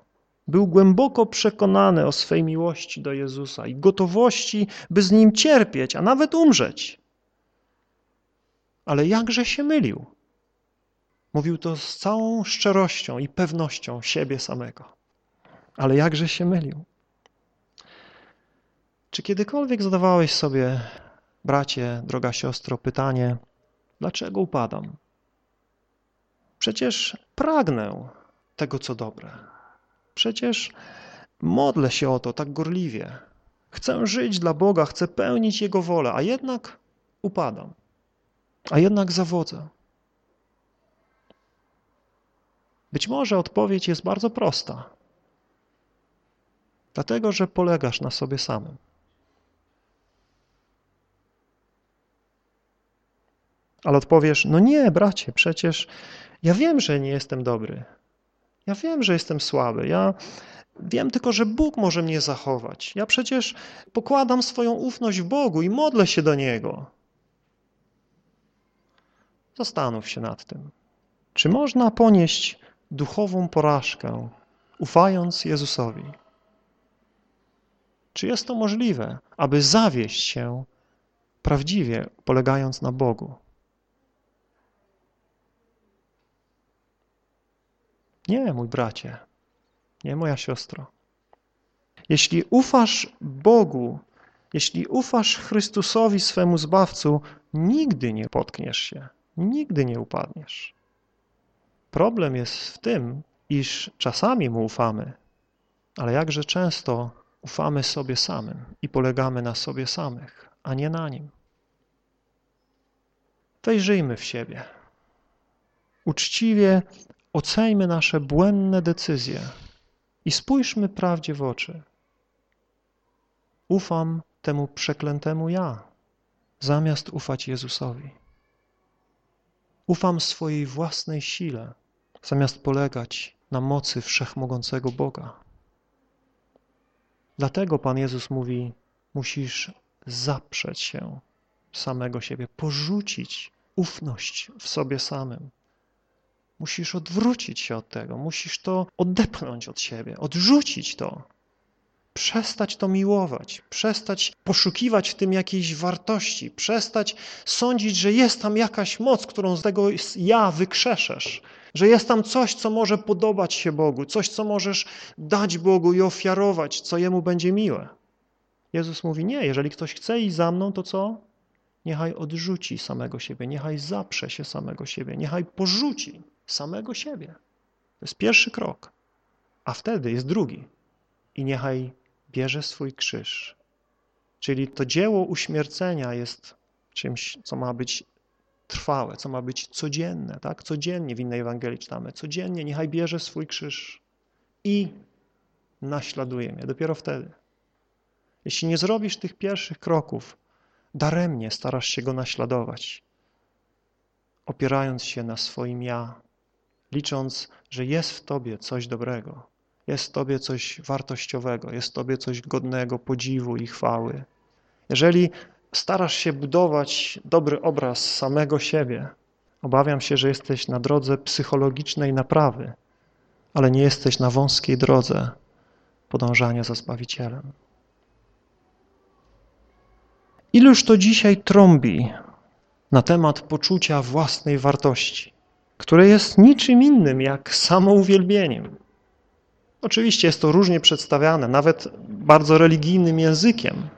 Był głęboko przekonany o swej miłości do Jezusa i gotowości, by z Nim cierpieć, a nawet umrzeć. Ale jakże się mylił. Mówił to z całą szczerością i pewnością siebie samego. Ale jakże się mylił. Czy kiedykolwiek zadawałeś sobie, bracie, droga siostro, pytanie, dlaczego upadam? Przecież pragnę tego, co dobre. Przecież modlę się o to tak gorliwie. Chcę żyć dla Boga, chcę pełnić Jego wolę, a jednak upadam. A jednak zawodzę. Być może odpowiedź jest bardzo prosta. Dlatego, że polegasz na sobie samym. Ale odpowiesz, no nie, bracie, przecież ja wiem, że nie jestem dobry. Ja wiem, że jestem słaby. Ja wiem tylko, że Bóg może mnie zachować. Ja przecież pokładam swoją ufność w Bogu i modlę się do Niego. Zastanów się nad tym. Czy można ponieść duchową porażkę, ufając Jezusowi? Czy jest to możliwe, aby zawieść się prawdziwie, polegając na Bogu? Nie, mój bracie, nie moja siostro. Jeśli ufasz Bogu, jeśli ufasz Chrystusowi, swemu Zbawcu, nigdy nie potkniesz się, nigdy nie upadniesz. Problem jest w tym, iż czasami Mu ufamy, ale jakże często ufamy sobie samym i polegamy na sobie samych, a nie na Nim. Wejrzyjmy w siebie. Uczciwie Oceńmy nasze błędne decyzje i spójrzmy prawdzie w oczy. Ufam temu przeklętemu ja, zamiast ufać Jezusowi. Ufam swojej własnej sile, zamiast polegać na mocy wszechmogącego Boga. Dlatego Pan Jezus mówi, musisz zaprzeć się samego siebie, porzucić ufność w sobie samym, Musisz odwrócić się od tego, musisz to odepchnąć od siebie, odrzucić to. Przestać to miłować, przestać poszukiwać w tym jakiejś wartości, przestać sądzić, że jest tam jakaś moc, którą z tego ja wykrzeszesz, że jest tam coś, co może podobać się Bogu, coś, co możesz dać Bogu i ofiarować, co Jemu będzie miłe. Jezus mówi, nie, jeżeli ktoś chce iść za mną, to co? Niechaj odrzuci samego siebie, niechaj zaprze się samego siebie, niechaj porzuci samego siebie. To jest pierwszy krok. A wtedy jest drugi. I niechaj bierze swój krzyż. Czyli to dzieło uśmiercenia jest czymś, co ma być trwałe, co ma być codzienne. Tak? Codziennie w innej Ewangelii czytamy. Codziennie niechaj bierze swój krzyż i naśladuje mnie. Dopiero wtedy. Jeśli nie zrobisz tych pierwszych kroków, daremnie starasz się Go naśladować, opierając się na swoim ja, licząc, że jest w Tobie coś dobrego, jest w Tobie coś wartościowego, jest w Tobie coś godnego podziwu i chwały. Jeżeli starasz się budować dobry obraz samego siebie, obawiam się, że jesteś na drodze psychologicznej naprawy, ale nie jesteś na wąskiej drodze podążania za Zbawicielem. Iluż to dzisiaj trąbi na temat poczucia własnej wartości, które jest niczym innym jak samouwielbieniem. Oczywiście jest to różnie przedstawiane, nawet bardzo religijnym językiem,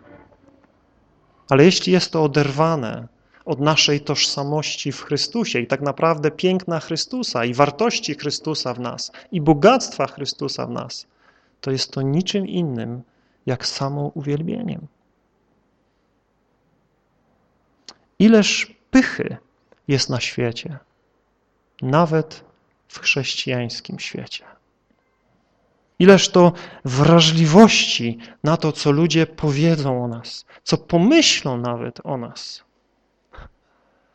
ale jeśli jest to oderwane od naszej tożsamości w Chrystusie i tak naprawdę piękna Chrystusa i wartości Chrystusa w nas i bogactwa Chrystusa w nas, to jest to niczym innym jak samo uwielbieniem. Ileż pychy jest na świecie, nawet w chrześcijańskim świecie. Ileż to wrażliwości na to, co ludzie powiedzą o nas, co pomyślą nawet o nas.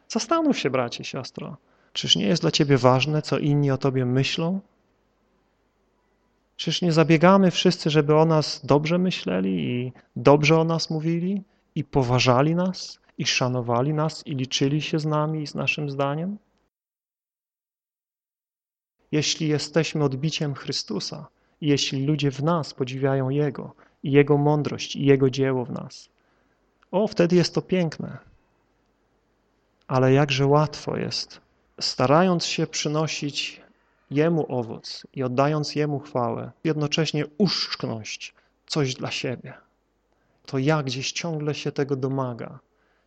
Zastanów się, bracie, siostro, czyż nie jest dla ciebie ważne, co inni o tobie myślą? Czyż nie zabiegamy wszyscy, żeby o nas dobrze myśleli i dobrze o nas mówili i poważali nas i szanowali nas i liczyli się z nami i z naszym zdaniem? Jeśli jesteśmy odbiciem Chrystusa, jeśli ludzie w nas podziwiają Jego i Jego mądrość i Jego dzieło w nas, o, wtedy jest to piękne. Ale jakże łatwo jest, starając się przynosić Jemu owoc i oddając Jemu chwałę, jednocześnie uszczknąć coś dla siebie. To ja gdzieś ciągle się tego domaga,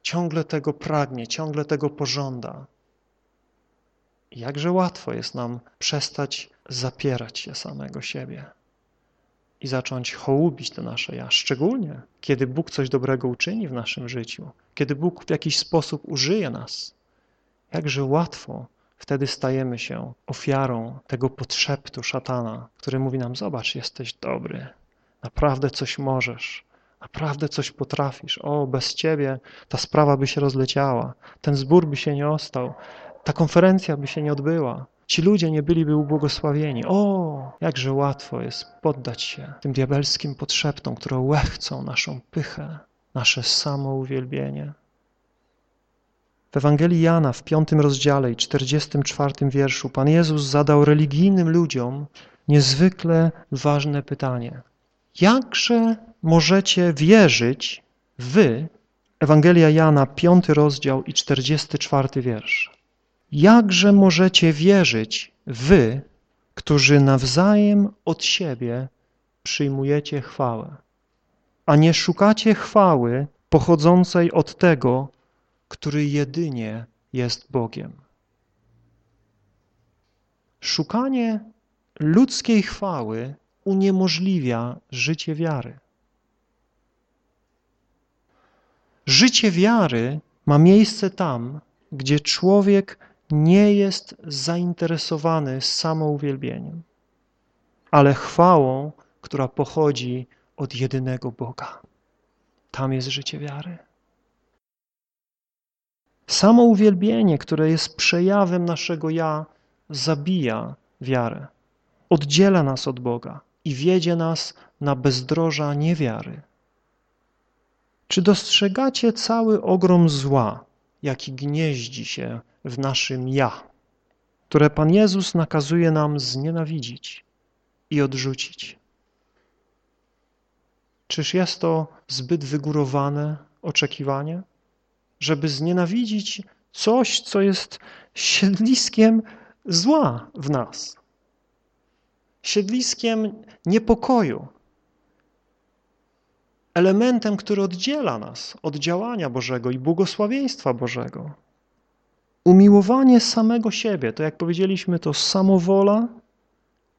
ciągle tego pragnie, ciągle tego pożąda. Jakże łatwo jest nam przestać zapierać się samego siebie i zacząć hołubić to nasze ja, szczególnie kiedy Bóg coś dobrego uczyni w naszym życiu, kiedy Bóg w jakiś sposób użyje nas. Jakże łatwo wtedy stajemy się ofiarą tego podszeptu szatana, który mówi nam, zobacz, jesteś dobry, naprawdę coś możesz, naprawdę coś potrafisz. O, bez Ciebie ta sprawa by się rozleciała, ten zbór by się nie ostał, ta konferencja by się nie odbyła, ci ludzie nie byliby ubłogosławieni. O, jakże łatwo jest poddać się tym diabelskim podszeptom, które łechcą naszą pychę, nasze samouwielbienie. W Ewangelii Jana w piątym rozdziale i czterdziestym czwartym wierszu Pan Jezus zadał religijnym ludziom niezwykle ważne pytanie. Jakże możecie wierzyć wy, Ewangelia Jana, piąty rozdział i czterdziesty czwarty wiersz. Jakże możecie wierzyć wy, którzy nawzajem od siebie przyjmujecie chwałę, a nie szukacie chwały pochodzącej od tego, który jedynie jest Bogiem. Szukanie ludzkiej chwały uniemożliwia życie wiary. Życie wiary ma miejsce tam, gdzie człowiek nie jest zainteresowany samouwielbieniem, ale chwałą, która pochodzi od jedynego Boga. Tam jest życie wiary. Samo uwielbienie, które jest przejawem naszego ja, zabija wiarę, oddziela nas od Boga i wiedzie nas na bezdroża niewiary. Czy dostrzegacie cały ogrom zła, jaki gnieździ się w naszym ja, które Pan Jezus nakazuje nam znienawidzić i odrzucić? Czyż jest to zbyt wygórowane oczekiwanie? żeby znienawidzić coś, co jest siedliskiem zła w nas, siedliskiem niepokoju, elementem, który oddziela nas od działania Bożego i błogosławieństwa Bożego. Umiłowanie samego siebie, to jak powiedzieliśmy, to samowola,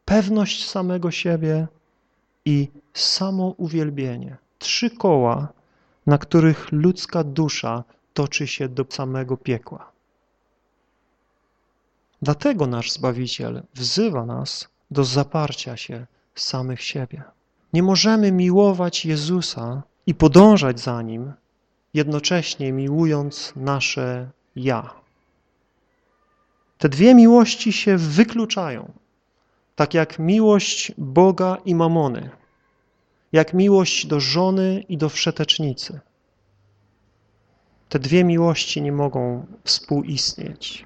pewność samego siebie i samouwielbienie. Trzy koła, na których ludzka dusza toczy się do samego piekła. Dlatego nasz Zbawiciel wzywa nas do zaparcia się samych siebie. Nie możemy miłować Jezusa i podążać za Nim, jednocześnie miłując nasze ja. Te dwie miłości się wykluczają, tak jak miłość Boga i mamony, jak miłość do żony i do wszetecznicy. Te dwie miłości nie mogą współistnieć.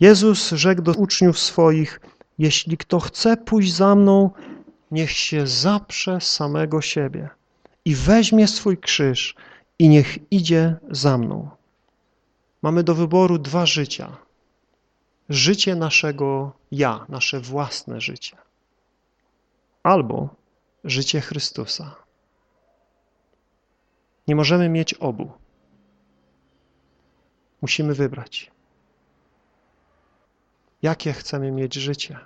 Jezus rzekł do uczniów swoich, jeśli kto chce pójść za mną, niech się zaprze samego siebie i weźmie swój krzyż i niech idzie za mną. Mamy do wyboru dwa życia. Życie naszego ja, nasze własne życie. Albo życie Chrystusa. Nie możemy mieć obu. Musimy wybrać. Jakie chcemy mieć życie?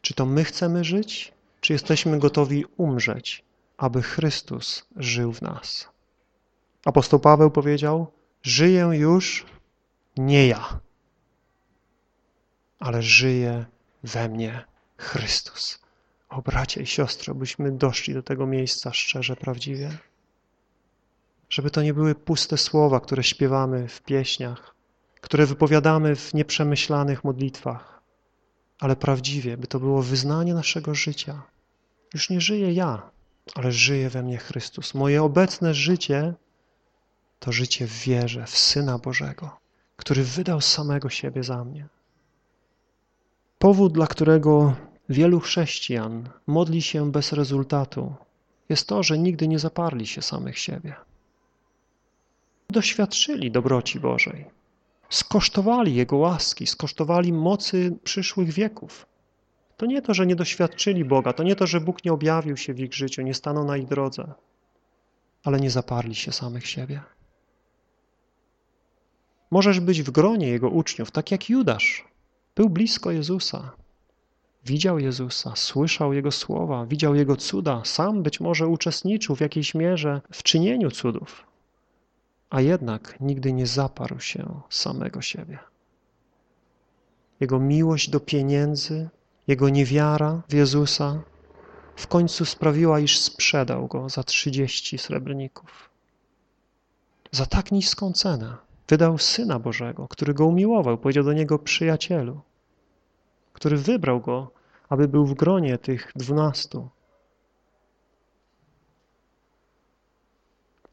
Czy to my chcemy żyć, czy jesteśmy gotowi umrzeć, aby Chrystus żył w nas? Apostoł Paweł powiedział, żyję już nie ja, ale żyje we mnie Chrystus. O bracia i siostry, byśmy doszli do tego miejsca szczerze, prawdziwie. Żeby to nie były puste słowa, które śpiewamy w pieśniach, które wypowiadamy w nieprzemyślanych modlitwach, ale prawdziwie, by to było wyznanie naszego życia. Już nie żyję ja, ale żyje we mnie Chrystus. Moje obecne życie to życie w wierze w Syna Bożego, który wydał samego siebie za mnie. Powód, dla którego wielu chrześcijan modli się bez rezultatu, jest to, że nigdy nie zaparli się samych siebie. Doświadczyli dobroci Bożej, skosztowali Jego łaski, skosztowali mocy przyszłych wieków. To nie to, że nie doświadczyli Boga, to nie to, że Bóg nie objawił się w ich życiu, nie stanął na ich drodze, ale nie zaparli się samych siebie. Możesz być w gronie Jego uczniów, tak jak Judasz. Był blisko Jezusa, widział Jezusa, słyszał Jego słowa, widział Jego cuda, sam być może uczestniczył w jakiejś mierze w czynieniu cudów, a jednak nigdy nie zaparł się samego siebie. Jego miłość do pieniędzy, jego niewiara w Jezusa w końcu sprawiła, iż sprzedał go za trzydzieści srebrników. Za tak niską cenę wydał Syna Bożego, który go umiłował, powiedział do niego przyjacielu, który wybrał go, aby był w gronie tych dwunastu.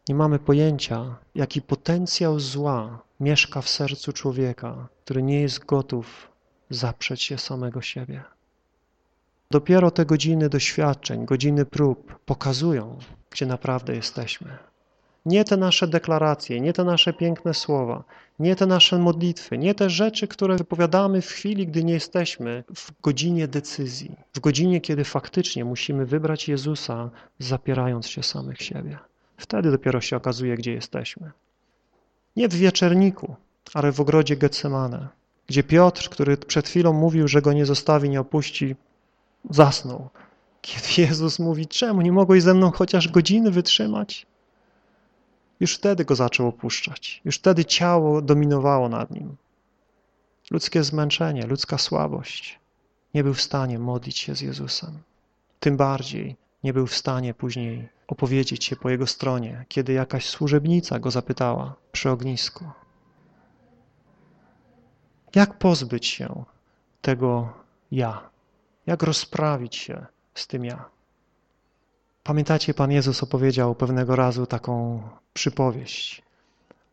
Nie mamy pojęcia, jaki potencjał zła mieszka w sercu człowieka, który nie jest gotów zaprzeć się samego siebie. Dopiero te godziny doświadczeń, godziny prób pokazują, gdzie naprawdę jesteśmy. Nie te nasze deklaracje, nie te nasze piękne słowa, nie te nasze modlitwy, nie te rzeczy, które wypowiadamy w chwili, gdy nie jesteśmy w godzinie decyzji, w godzinie, kiedy faktycznie musimy wybrać Jezusa, zapierając się samych siebie. Wtedy dopiero się okazuje, gdzie jesteśmy. Nie w wieczerniku, ale w ogrodzie Getsemane, gdzie Piotr, który przed chwilą mówił, że go nie zostawi, nie opuści, zasnął. Kiedy Jezus mówi, czemu nie mogłeś ze mną chociaż godziny wytrzymać? Już wtedy go zaczął opuszczać. Już wtedy ciało dominowało nad nim. Ludzkie zmęczenie, ludzka słabość. Nie był w stanie modlić się z Jezusem. Tym bardziej nie był w stanie później opowiedzieć się po jego stronie, kiedy jakaś służebnica go zapytała przy ognisku. Jak pozbyć się tego ja? Jak rozprawić się z tym ja? Pamiętacie, Pan Jezus opowiedział pewnego razu taką przypowieść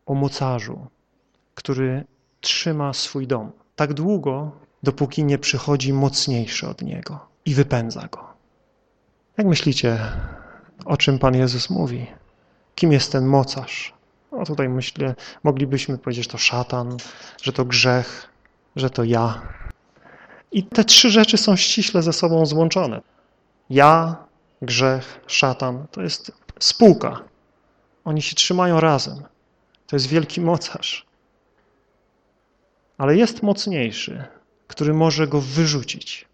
o mocarzu, który trzyma swój dom tak długo, dopóki nie przychodzi mocniejszy od niego i wypędza go. Jak myślicie, o czym Pan Jezus mówi? Kim jest ten mocarz? No tutaj myślę, moglibyśmy powiedzieć, że to szatan, że to grzech, że to ja. I te trzy rzeczy są ściśle ze sobą złączone. Ja, grzech, szatan, to jest spółka. Oni się trzymają razem. To jest wielki mocarz. Ale jest mocniejszy, który może go wyrzucić.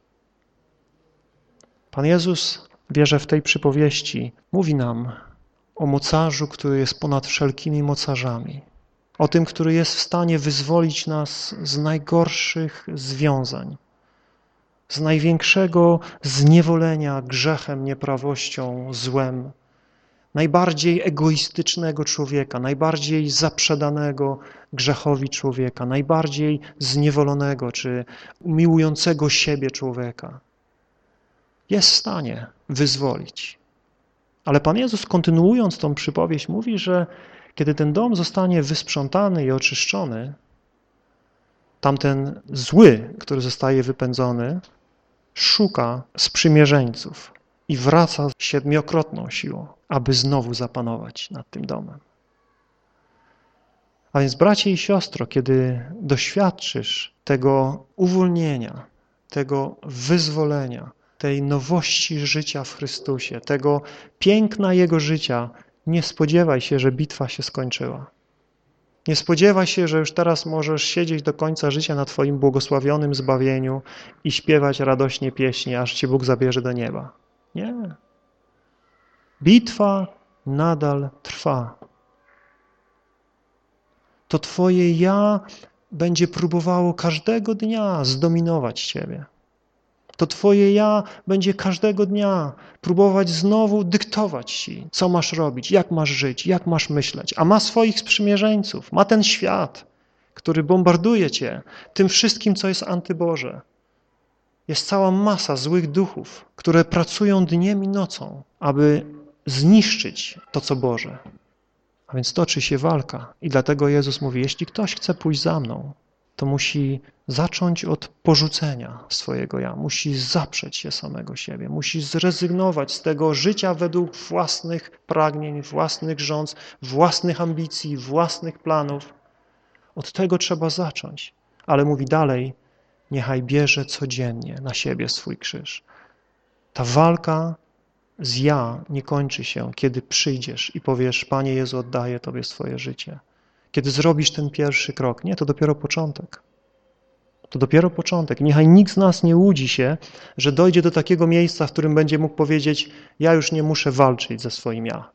Pan Jezus, wierzę w tej przypowieści, mówi nam o mocarzu, który jest ponad wszelkimi mocarzami. O tym, który jest w stanie wyzwolić nas z najgorszych związań, z największego zniewolenia grzechem, nieprawością, złem, najbardziej egoistycznego człowieka, najbardziej zaprzedanego grzechowi człowieka, najbardziej zniewolonego czy miłującego siebie człowieka. Jest w stanie wyzwolić. Ale Pan Jezus kontynuując tą przypowieść mówi, że kiedy ten dom zostanie wysprzątany i oczyszczony, tamten zły, który zostaje wypędzony, szuka sprzymierzeńców i wraca siedmiokrotną siłą, aby znowu zapanować nad tym domem. A więc bracie i siostro, kiedy doświadczysz tego uwolnienia, tego wyzwolenia, tej nowości życia w Chrystusie, tego piękna Jego życia, nie spodziewaj się, że bitwa się skończyła. Nie spodziewaj się, że już teraz możesz siedzieć do końca życia na Twoim błogosławionym zbawieniu i śpiewać radośnie pieśni, aż Cię Bóg zabierze do nieba. Nie. Bitwa nadal trwa. To Twoje ja będzie próbowało każdego dnia zdominować Ciebie to Twoje ja będzie każdego dnia próbować znowu dyktować Ci, co masz robić, jak masz żyć, jak masz myśleć. A ma swoich sprzymierzeńców, ma ten świat, który bombarduje Cię tym wszystkim, co jest antyboże. Jest cała masa złych duchów, które pracują dniem i nocą, aby zniszczyć to, co Boże. A więc toczy się walka i dlatego Jezus mówi, jeśli ktoś chce pójść za mną, to musi zacząć od porzucenia swojego ja, musi zaprzeć się samego siebie, musi zrezygnować z tego życia według własnych pragnień, własnych rządz, własnych ambicji, własnych planów. Od tego trzeba zacząć. Ale mówi dalej, niechaj bierze codziennie na siebie swój krzyż. Ta walka z ja nie kończy się, kiedy przyjdziesz i powiesz, Panie Jezu, oddaję Tobie swoje życie. Kiedy zrobisz ten pierwszy krok, nie, to dopiero początek. To dopiero początek. Niechaj nikt z nas nie łudzi się, że dojdzie do takiego miejsca, w którym będzie mógł powiedzieć, ja już nie muszę walczyć ze swoim ja.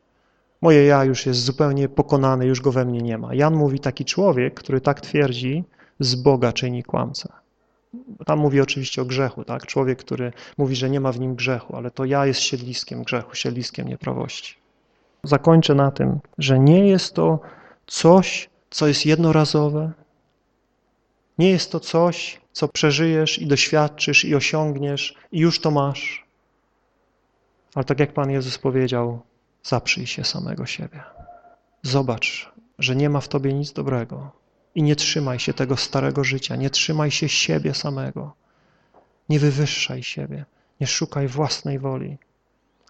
Moje ja już jest zupełnie pokonane, już go we mnie nie ma. Jan mówi, taki człowiek, który tak twierdzi, z Boga czyni kłamcę. Tam mówi oczywiście o grzechu, tak? Człowiek, który mówi, że nie ma w nim grzechu, ale to ja jest siedliskiem grzechu, siedliskiem nieprawości. Zakończę na tym, że nie jest to coś, co jest jednorazowe. Nie jest to coś, co przeżyjesz i doświadczysz i osiągniesz i już to masz. Ale tak jak Pan Jezus powiedział, zaprzyj się samego siebie. Zobacz, że nie ma w tobie nic dobrego i nie trzymaj się tego starego życia, nie trzymaj się siebie samego. Nie wywyższaj siebie, nie szukaj własnej woli,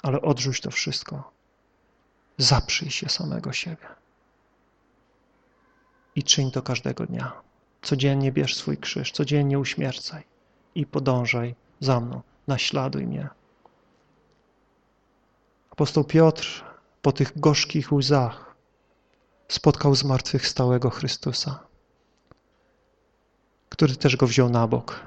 ale odrzuć to wszystko. Zaprzyj się samego siebie i czyń to każdego dnia. Codziennie bierz swój krzyż, codziennie uśmiercaj i podążaj za mną, naśladuj mnie. Apostoł Piotr po tych gorzkich łzach spotkał zmartwychwstałego Chrystusa, który też go wziął na bok.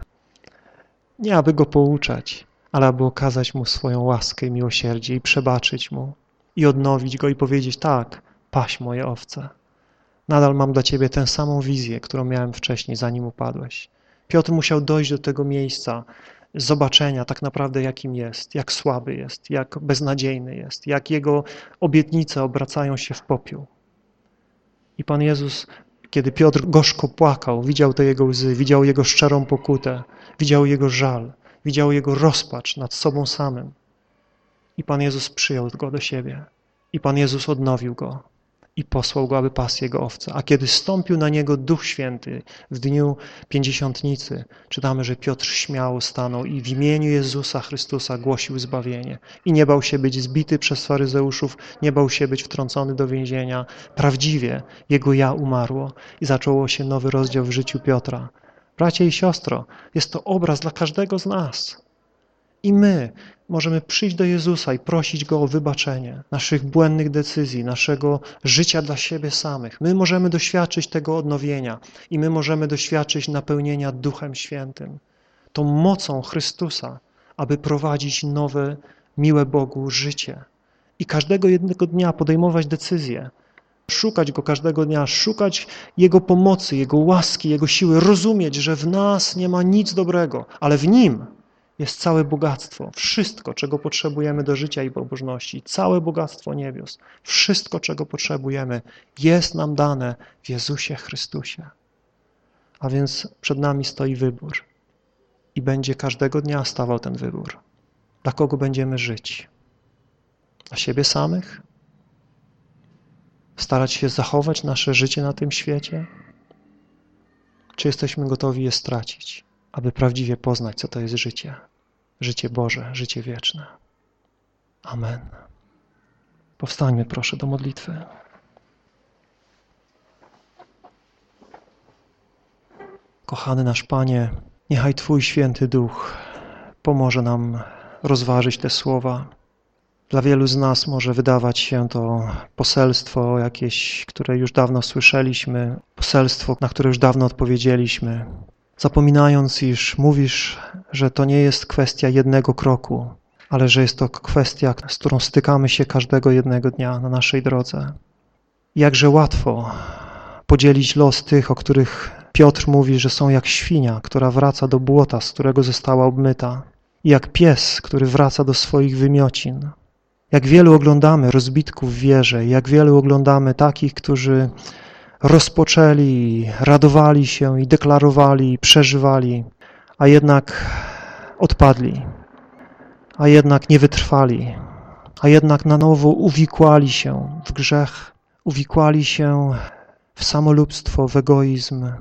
Nie aby go pouczać, ale aby okazać mu swoją łaskę i miłosierdzie i przebaczyć mu i odnowić go i powiedzieć tak, paś moje owce. Nadal mam dla Ciebie tę samą wizję, którą miałem wcześniej, zanim upadłeś. Piotr musiał dojść do tego miejsca zobaczenia tak naprawdę jakim jest, jak słaby jest, jak beznadziejny jest, jak jego obietnice obracają się w popiół. I Pan Jezus, kiedy Piotr gorzko płakał, widział te jego łzy, widział jego szczerą pokutę, widział jego żal, widział jego rozpacz nad sobą samym. I Pan Jezus przyjął go do siebie. I Pan Jezus odnowił go i posłał go, aby pas jego owce. A kiedy stąpił na niego Duch Święty w dniu pięćdziesiątnicy, czytamy, że Piotr śmiało stanął i w imieniu Jezusa Chrystusa głosił zbawienie. I nie bał się być zbity przez faryzeuszów, nie bał się być wtrącony do więzienia. Prawdziwie jego ja umarło i zaczęło się nowy rozdział w życiu Piotra. Bracie i siostro, jest to obraz dla każdego z nas. I my możemy przyjść do Jezusa i prosić Go o wybaczenie naszych błędnych decyzji, naszego życia dla siebie samych. My możemy doświadczyć tego odnowienia i my możemy doświadczyć napełnienia Duchem Świętym, tą mocą Chrystusa, aby prowadzić nowe, miłe Bogu życie. I każdego jednego dnia podejmować decyzje, szukać Go każdego dnia, szukać Jego pomocy, Jego łaski, Jego siły, rozumieć, że w nas nie ma nic dobrego, ale w Nim jest całe bogactwo, wszystko, czego potrzebujemy do życia i pobożności, całe bogactwo niebios, wszystko, czego potrzebujemy, jest nam dane w Jezusie Chrystusie. A więc przed nami stoi wybór i będzie każdego dnia stawał ten wybór. Dla kogo będziemy żyć? Dla siebie samych? Starać się zachować nasze życie na tym świecie? Czy jesteśmy gotowi je stracić, aby prawdziwie poznać, co to jest życie? Życie Boże, życie wieczne. Amen. Powstańmy proszę do modlitwy. Kochany nasz Panie, niechaj Twój święty duch pomoże nam rozważyć te słowa. Dla wielu z nas może wydawać się to poselstwo jakieś, które już dawno słyszeliśmy, poselstwo, na które już dawno odpowiedzieliśmy, zapominając, iż mówisz, że to nie jest kwestia jednego kroku, ale że jest to kwestia, z którą stykamy się każdego jednego dnia na naszej drodze. Jakże łatwo podzielić los tych, o których Piotr mówi, że są jak świnia, która wraca do błota, z którego została obmyta, jak pies, który wraca do swoich wymiocin. Jak wielu oglądamy rozbitków wierze, jak wielu oglądamy takich, którzy rozpoczęli, radowali się i deklarowali, przeżywali, a jednak odpadli, a jednak nie wytrwali, a jednak na nowo uwikłali się w grzech, uwikłali się w samolubstwo, w egoizm,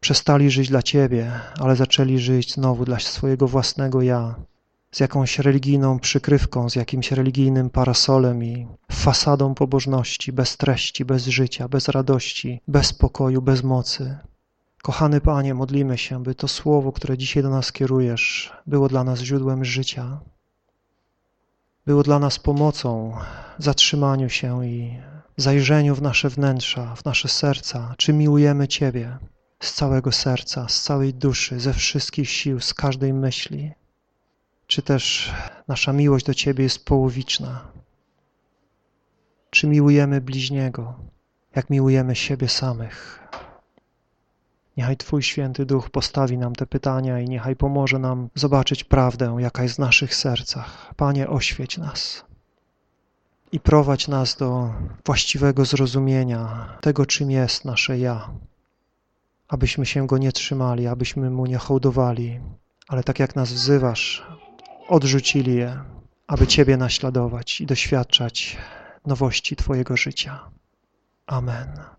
przestali żyć dla Ciebie, ale zaczęli żyć znowu dla swojego własnego ja, z jakąś religijną przykrywką, z jakimś religijnym parasolem i fasadą pobożności, bez treści, bez życia, bez radości, bez pokoju, bez mocy. Kochany Panie, modlimy się, by to słowo, które dzisiaj do nas kierujesz, było dla nas źródłem życia, było dla nas pomocą w zatrzymaniu się i zajrzeniu w nasze wnętrza, w nasze serca, czy miłujemy Ciebie z całego serca, z całej duszy, ze wszystkich sił, z każdej myśli, czy też nasza miłość do Ciebie jest połowiczna, czy miłujemy bliźniego, jak miłujemy siebie samych. Niechaj Twój Święty Duch postawi nam te pytania i niechaj pomoże nam zobaczyć prawdę, jaka jest w naszych sercach. Panie, oświeć nas i prowadź nas do właściwego zrozumienia tego, czym jest nasze ja, abyśmy się Go nie trzymali, abyśmy Mu nie hołdowali, ale tak jak nas wzywasz, odrzucili je, aby Ciebie naśladować i doświadczać nowości Twojego życia. Amen.